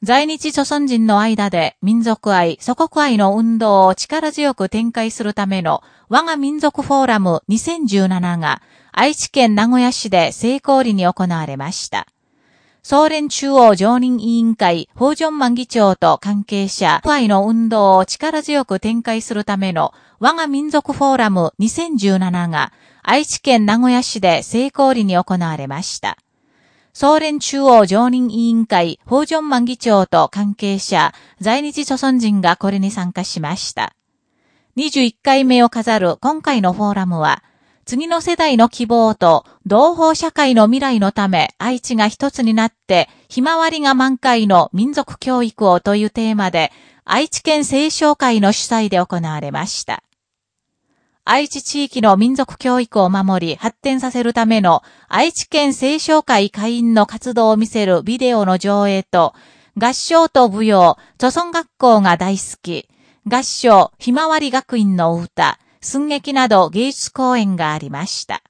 在日朝鮮人の間で民族愛、祖国愛の運動を力強く展開するための我が民族フォーラム2017が愛知県名古屋市で成功裏に行われました。総連中央常任委員会、法上万議長と関係者、国愛の運動を力強く展開するための我が民族フォーラム2017が愛知県名古屋市で成功裏に行われました。総連中央常任委員会、法上万議長と関係者、在日朝鮮人がこれに参加しました。21回目を飾る今回のフォーラムは、次の世代の希望と同胞社会の未来のため愛知が一つになってひまわりが満開の民族教育をというテーマで愛知県青少会の主催で行われました。愛知地域の民族教育を守り発展させるための愛知県青少会会員の活動を見せるビデオの上映と、合唱と舞踊、著村学校が大好き、合唱、ひまわり学院の歌、寸劇など芸術公演がありました。